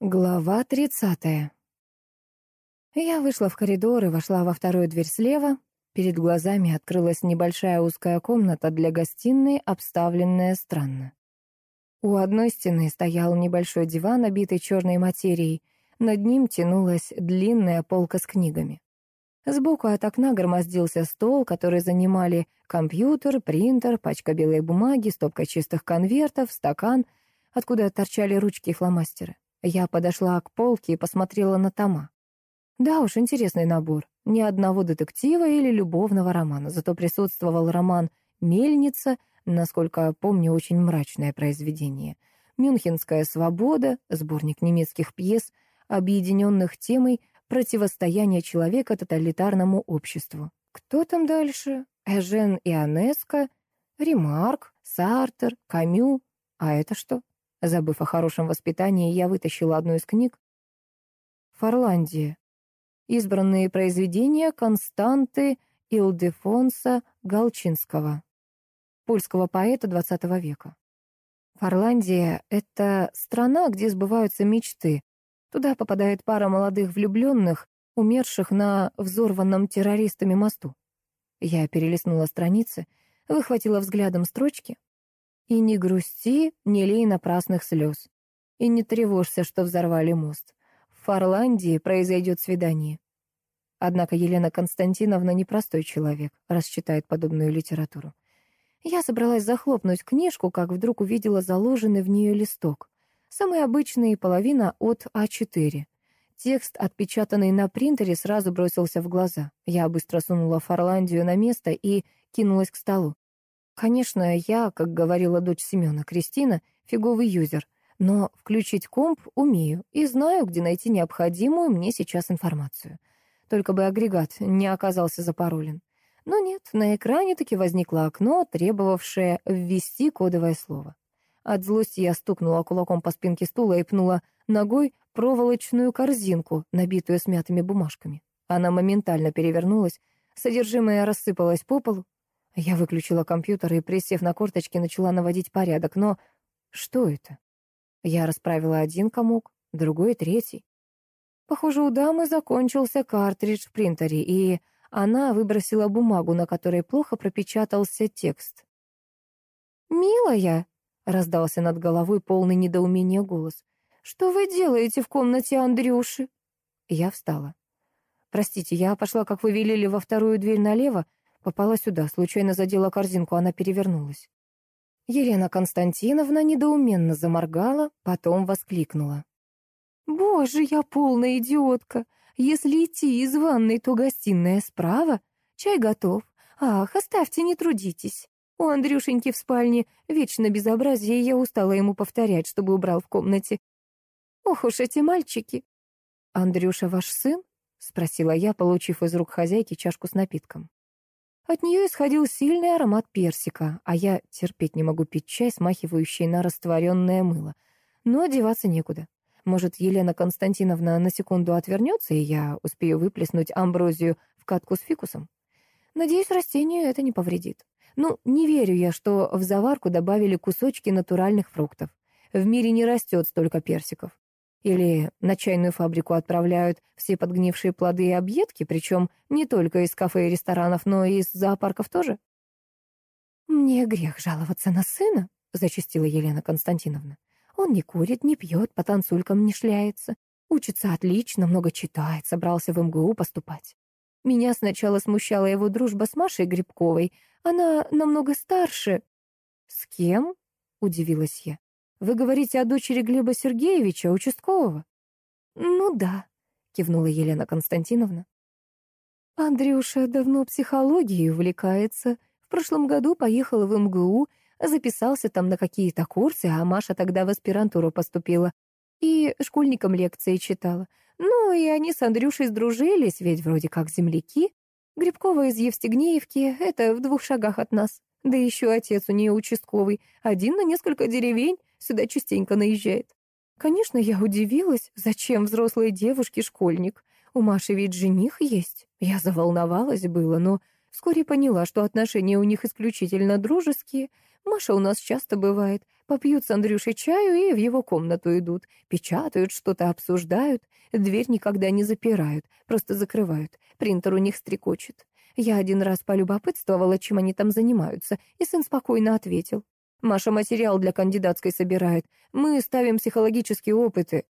Глава тридцатая. Я вышла в коридор и вошла во вторую дверь слева. Перед глазами открылась небольшая узкая комната для гостиной, обставленная странно. У одной стены стоял небольшой диван, обитый черной материей. Над ним тянулась длинная полка с книгами. Сбоку от окна громоздился стол, который занимали компьютер, принтер, пачка белой бумаги, стопка чистых конвертов, стакан, откуда торчали ручки и фломастеры. Я подошла к полке и посмотрела на тома. Да уж, интересный набор. Ни одного детектива или любовного романа, зато присутствовал роман «Мельница», насколько помню, очень мрачное произведение. «Мюнхенская свобода», сборник немецких пьес, объединенных темой противостояния человека тоталитарному обществу. Кто там дальше? Эжен Ионеско, Ремарк, Сартер, Камю. А это что? Забыв о хорошем воспитании, я вытащила одну из книг. «Фарландия. Избранные произведения Константы Илдефонса Галчинского, польского поэта XX века. Фарландия — это страна, где сбываются мечты. Туда попадает пара молодых влюбленных, умерших на взорванном террористами мосту. Я перелистнула страницы, выхватила взглядом строчки, и не грусти, не лей напрасных слез. И не тревожься, что взорвали мост. В Фарландии произойдет свидание. Однако Елена Константиновна непростой человек, раз читает подобную литературу. Я собралась захлопнуть книжку, как вдруг увидела заложенный в нее листок. Самый обычный, половина от А4. Текст, отпечатанный на принтере, сразу бросился в глаза. Я быстро сунула Фарландию на место и кинулась к столу. Конечно, я, как говорила дочь Семена, Кристина, фиговый юзер, но включить комп умею и знаю, где найти необходимую мне сейчас информацию. Только бы агрегат не оказался запаролен. Но нет, на экране таки возникло окно, требовавшее ввести кодовое слово. От злости я стукнула кулаком по спинке стула и пнула ногой проволочную корзинку, набитую смятыми бумажками. Она моментально перевернулась, содержимое рассыпалось по полу, я выключила компьютер и, присев на корточки, начала наводить порядок, но что это? Я расправила один комок, другой — третий. Похоже, у дамы закончился картридж в принтере, и она выбросила бумагу, на которой плохо пропечатался текст. «Милая!» — раздался над головой полный недоумения голос. «Что вы делаете в комнате Андрюши?» Я встала. «Простите, я пошла, как вы велели, во вторую дверь налево, Попала сюда, случайно задела корзинку, она перевернулась. Елена Константиновна недоуменно заморгала, потом воскликнула. «Боже, я полная идиотка! Если идти из ванной, то гостиная справа. Чай готов. Ах, оставьте, не трудитесь. У Андрюшеньки в спальне вечно безобразие, я устала ему повторять, чтобы убрал в комнате. Ох уж эти мальчики!» «Андрюша ваш сын?» — спросила я, получив из рук хозяйки чашку с напитком. От нее исходил сильный аромат персика, а я терпеть не могу пить чай, смахивающий на растворенное мыло. Но одеваться некуда. Может, Елена Константиновна на секунду отвернется, и я успею выплеснуть амброзию в катку с фикусом? Надеюсь, растению это не повредит. Ну, не верю я, что в заварку добавили кусочки натуральных фруктов. В мире не растет столько персиков. Или на чайную фабрику отправляют все подгнившие плоды и объедки, причем не только из кафе и ресторанов, но и из зоопарков тоже? «Мне грех жаловаться на сына», — зачастила Елена Константиновна. «Он не курит, не пьет, по танцулькам не шляется. Учится отлично, много читает, собрался в МГУ поступать. Меня сначала смущала его дружба с Машей Грибковой. Она намного старше». «С кем?» — удивилась я. Вы говорите о дочери Глеба Сергеевича, участкового? Ну да, кивнула Елена Константиновна. Андрюша давно психологией увлекается. В прошлом году поехал в МГУ, записался там на какие-то курсы, а Маша тогда в аспирантуру поступила. И школьникам лекции читала. Ну, и они с Андрюшей сдружились, ведь вроде как земляки. Грибкова из Евстигнеевки — это в двух шагах от нас. Да еще отец у нее участковый, один на несколько деревень, сюда частенько наезжает. Конечно, я удивилась, зачем взрослой девушке школьник. У Маши ведь жених есть. Я заволновалась было, но вскоре поняла, что отношения у них исключительно дружеские. Маша у нас часто бывает, Попьют с Андрюшей чаю и в его комнату идут. Печатают, что-то обсуждают. Дверь никогда не запирают, просто закрывают. Принтер у них стрекочет. Я один раз полюбопытствовала, чем они там занимаются, и сын спокойно ответил. «Маша материал для кандидатской собирает. Мы ставим психологические опыты».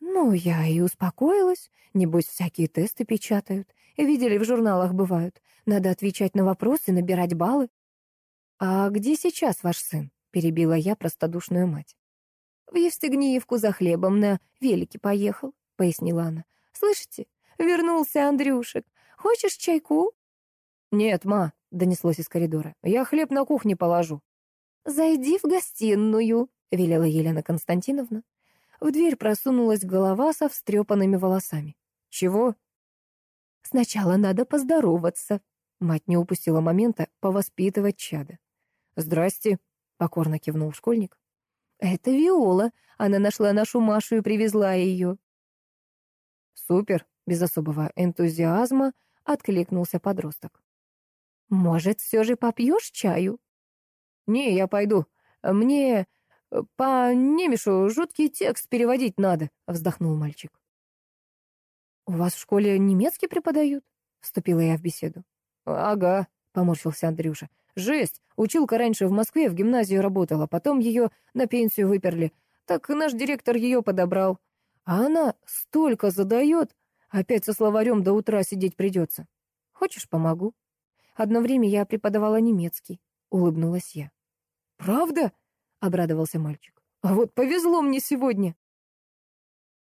Ну, я и успокоилась. Небось, всякие тесты печатают. Видели, в журналах бывают. Надо отвечать на вопросы, набирать баллы. «А где сейчас ваш сын?» — перебила я простодушную мать. «В Евстигниевку за хлебом на велике поехал», — пояснила она. «Слышите, вернулся Андрюшек. Хочешь чайку?» «Нет, ма», — донеслось из коридора. «Я хлеб на кухне положу». «Зайди в гостиную», — велела Елена Константиновна. В дверь просунулась голова со встрепанными волосами. «Чего?» «Сначала надо поздороваться». Мать не упустила момента повоспитывать чада. «Здрасте», — покорно кивнул школьник. «Это Виола. Она нашла нашу Машу и привезла ее». «Супер», — без особого энтузиазма откликнулся подросток. «Может, все же попьешь чаю?» «Не, я пойду. Мне Э, «По немешу жуткий текст переводить надо», — вздохнул мальчик. «У вас в школе немецкий преподают?» — вступила я в беседу. «Ага», — поморщился Андрюша. «Жесть! Училка раньше в Москве в гимназии работала, потом ее на пенсию выперли. Так наш директор ее подобрал. А она столько задает, опять со словарем до утра сидеть придется. Хочешь, помогу?» Одно время я преподавала немецкий, — улыбнулась я. «Правда?» — обрадовался мальчик. «А вот повезло мне сегодня!»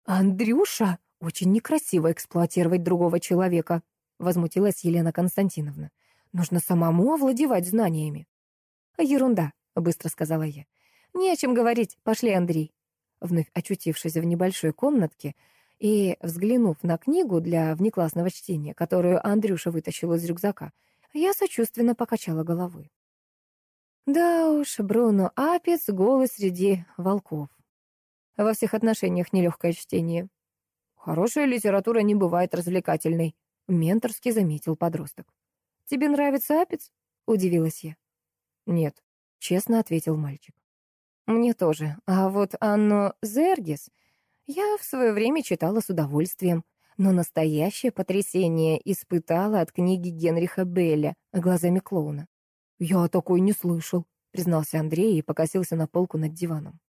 «Андрюша, очень некрасиво эксплуатировать другого человека», — возмутилась Елена Константиновна. «Нужно самому овладевать знаниями». «Ерунда», — быстро сказала я. «Не о чем говорить. Пошли, Андрей». Вновь очутившись в небольшой комнатке и взглянув на книгу для внеклассного чтения, которую Андрюша вытащил из рюкзака, я сочувственно покачала головой. Да уж, Бруно Апец — голый среди волков. Во всех отношениях нелегкое чтение. Хорошая литература не бывает развлекательной, — менторски заметил подросток. «Тебе нравится Апец?» — удивилась я. «Нет», — честно ответил мальчик. «Мне тоже. А вот Анну Зергис я в свое время читала с удовольствием, но настоящее потрясение испытала от книги Генриха Белля «Глазами клоуна». «Я такой не слышал», — признался Андрей и покосился на полку над диваном.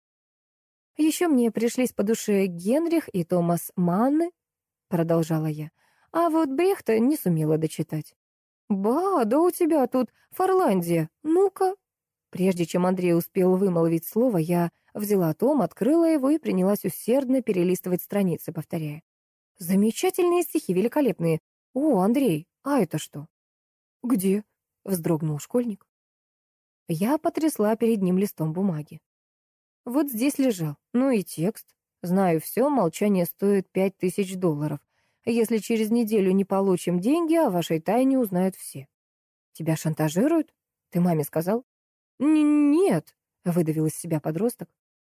«Еще мне пришлись по душе Генрих и Томас Манны», — продолжала я, «а вот Брехта не сумела дочитать». «Ба, да у тебя тут Фарландия, ну-ка». Прежде чем Андрей успел вымолвить слово, я взяла том, открыла его и принялась усердно перелистывать страницы, повторяя. «Замечательные стихи, великолепные. О, Андрей, а это что?» «Где?» вздрогнул школьник. Я потрясла перед ним листом бумаги. Вот здесь лежал, ну и текст. Знаю все, молчание стоит пять тысяч долларов. Если через неделю не получим деньги, о вашей тайне узнают все. Тебя шантажируют? Ты маме сказал? Н «Нет», — выдавил из себя подросток.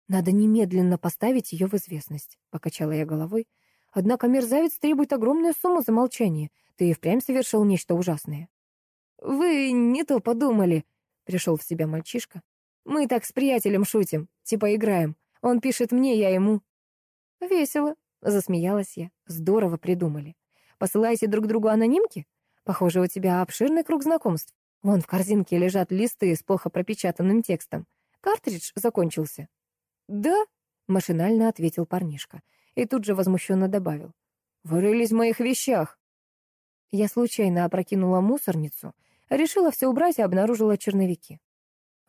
«Надо немедленно поставить ее в известность», — покачала я головой. «Однако мерзавец требует огромную сумму за молчание. Ты и впрямь совершил нечто ужасное». «Вы не то подумали», — пришел в себя мальчишка. «Мы так с приятелем шутим, типа играем. Он пишет мне, я ему». «Весело», — засмеялась я. «Здорово придумали. Посылаете друг другу анонимки? Похоже, у тебя обширный круг знакомств. Вон в корзинке лежат листы с плохо пропечатанным текстом. Картридж закончился». «Да?» — машинально ответил парнишка. И тут же возмущенно добавил. «Вы в моих вещах». Я случайно опрокинула мусорницу — Решила все убрать и обнаружила черновики.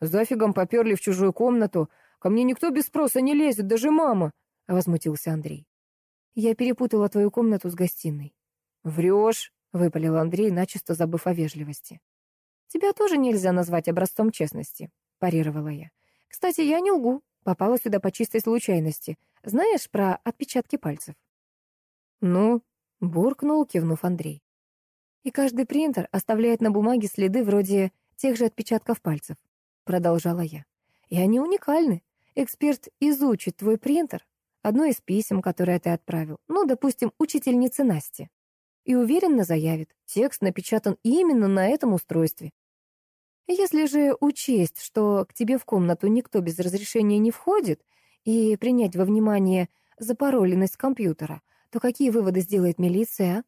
«Зафигом поперли в чужую комнату. Ко мне никто без спроса не лезет, даже мама!» — возмутился Андрей. «Я перепутала твою комнату с гостиной». «Врешь!» — выпалил Андрей, начисто забыв о вежливости. «Тебя тоже нельзя назвать образцом честности», — парировала я. «Кстати, я не лгу. Попала сюда по чистой случайности. Знаешь про отпечатки пальцев?» «Ну?» — буркнул, кивнув Андрей. И каждый принтер оставляет на бумаге следы вроде тех же отпечатков пальцев, продолжала я. И они уникальны. Эксперт изучит твой принтер, одно из писем, которое ты отправил, ну, допустим, учительнице Насте, и уверенно заявит, текст напечатан именно на этом устройстве. Если же учесть, что к тебе в комнату никто без разрешения не входит, и принять во внимание запароленность компьютера, то какие выводы сделает милиция?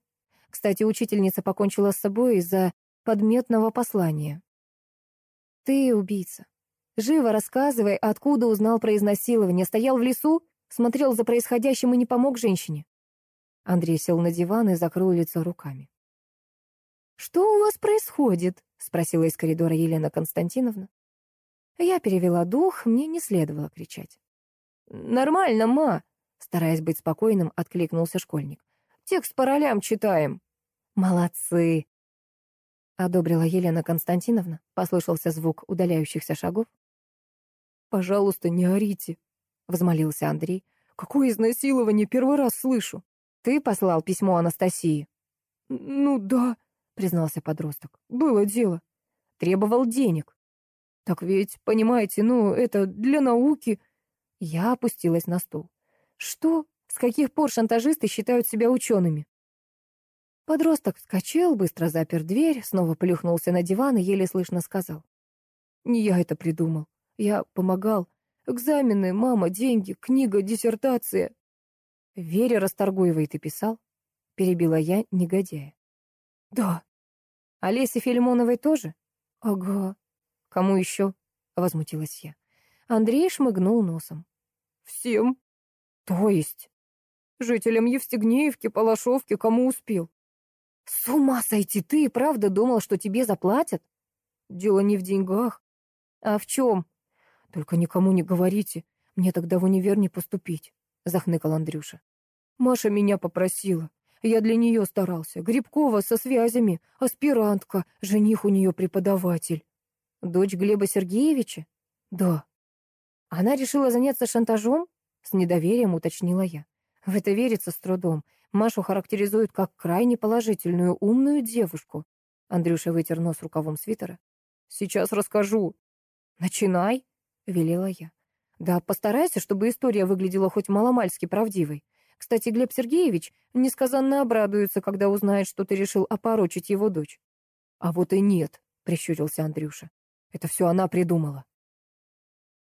Кстати, учительница покончила с собой из-за подметного послания. Ты убийца. Живо рассказывай, откуда узнал про изнасилование. Стоял в лесу, смотрел за происходящим и не помог женщине. Андрей сел на диван и закрыл лицо руками. «Что у вас происходит?» — спросила из коридора Елена Константиновна. Я перевела дух, мне не следовало кричать. «Нормально, ма!» — стараясь быть спокойным, откликнулся школьник. «Текст по ролям читаем». «Молодцы!» — одобрила Елена Константиновна. Послышался звук удаляющихся шагов. «Пожалуйста, не орите», — взмолился Андрей. «Какое изнасилование, первый раз слышу». «Ты послал письмо Анастасии?» «Ну да», — признался подросток. «Было дело. Требовал денег». «Так ведь, понимаете, ну, это для науки...» Я опустилась на стул. «Что? С каких пор шантажисты считают себя учеными?» Подросток вскочил, быстро запер дверь, снова плюхнулся на диван и еле слышно сказал. «Не я это придумал. Я помогал. Экзамены, мама, деньги, книга, диссертация». «Вере Расторгуевой ты писал?» — перебила я, негодяя. «Да». «Олесе Филимоновой тоже?» «Ага». «Кому еще?» — возмутилась я. Андрей шмыгнул носом. «Всем». «То есть?» «Жителям Евстигнеевки, Палашовки, кому успел». «С ума сойти! Ты правда думал, что тебе заплатят?» «Дело не в деньгах». «А в чем?» «Только никому не говорите. Мне тогда в универ не поступить», — захныкал Андрюша. «Маша меня попросила. Я для нее старался. Грибкова со связями, аспирантка, жених у нее преподаватель». «Дочь Глеба Сергеевича?» «Да». «Она решила заняться шантажом?» — с недоверием уточнила я. В это верится с трудом. Машу характеризуют как крайне положительную, умную девушку. Андрюша вытер нос рукавом свитера. «Сейчас расскажу». «Начинай», — велела я. «Да постарайся, чтобы история выглядела хоть маломальски правдивой. Кстати, Глеб Сергеевич несказанно обрадуется, когда узнает, что ты решил опорочить его дочь». «А вот и нет», — прищурился Андрюша. «Это все она придумала».